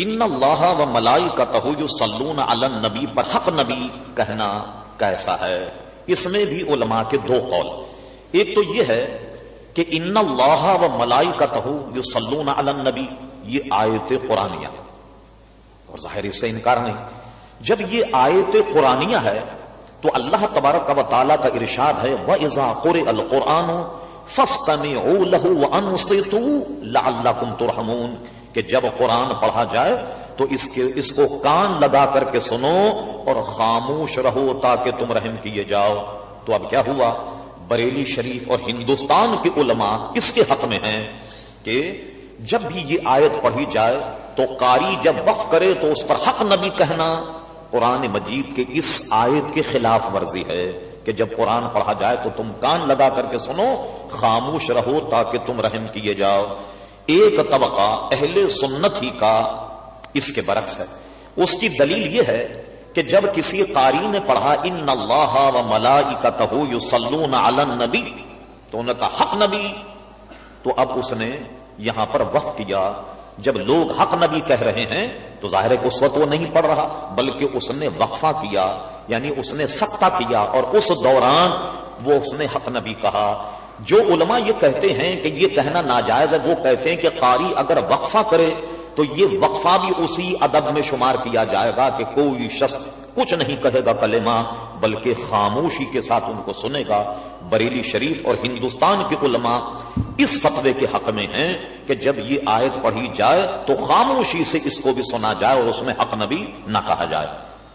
ان اللہ و ملائی کا تہو سلون نبی پر حق نبی کہنا کیسا ہے؟ اس میں بھی علماء کے دو قول۔ ایک تو یہ ہے کہ ان اللہ و ملائی کا تہو یو سلون علن نبی یہ آیت قرآنیہ۔ اور ظاہر اس سے انکار نہیں۔ جب یہ آیت قرآنیہ ہے، تو اللہ تبارک و تعالیٰ کا ارشاد ہے وہ ازا قر القرآن فسطمی او لہو ان سے تو ترحمون۔ کہ جب قرآن پڑھا جائے تو اس کے اس کو کان لگا کر کے سنو اور خاموش رہو تاکہ تم رحم کیے جاؤ۔ تو اب کیا ہوا؟ بریلی شریف اور ہندوستان کے علماء اس کے حق میں ہیں کہ جب بھی یہ آیت پڑھی جائے تو قاری جب وقف کرے تو اس پر حق نبی کہنا۔ قرآن مجید کے اس آیت کے خلاف ورزی ہے کہ جب قرآن پڑھا جائے تو تم کان لگا کر کے سنو، خاموش رہو تاکہ تم رحم کیے جاؤ۔ ایک طبقہ اہل سنت ہی کا اس کے برعکس ہے۔ اس کی دلیل یہ ہے کہ جب کسی قاری نے پڑھا، ان اللہ و ملائی کا تہو یو سلون نبی تو انہوں کا حق نبی تو اب اس نے یہاں پر وقف کیا۔ جب لوگ حق نبی کہہ رہے ہیں تو ظاہر ہے کہ اس وقت وہ نہیں پڑھ رہا، بلکہ اس نے وقفہ کیا یعنی اس نے سختہ کیا اور اس دوران وہ اس نے حق نبی کہا۔ جو علماء یہ کہتے ہیں کہ یہ کہنا ناجائز ہے، وہ کہتے ہیں کہ قاری اگر وقفہ کرے تو یہ وقفہ بھی اسی ادب میں شمار کیا جائے گا کہ کوئی شخص کچھ نہیں کہے گا کلمہ، بلکہ خاموشی کے ساتھ ان کو سنے گا۔ بریلی شریف اور ہندوستان کے علماء اس فتوے کے حق میں ہیں کہ جب یہ آیت پڑھی جائے تو خاموشی سے اس کو بھی سنا جائے اور اس میں حق نبی نہ کہا جائے۔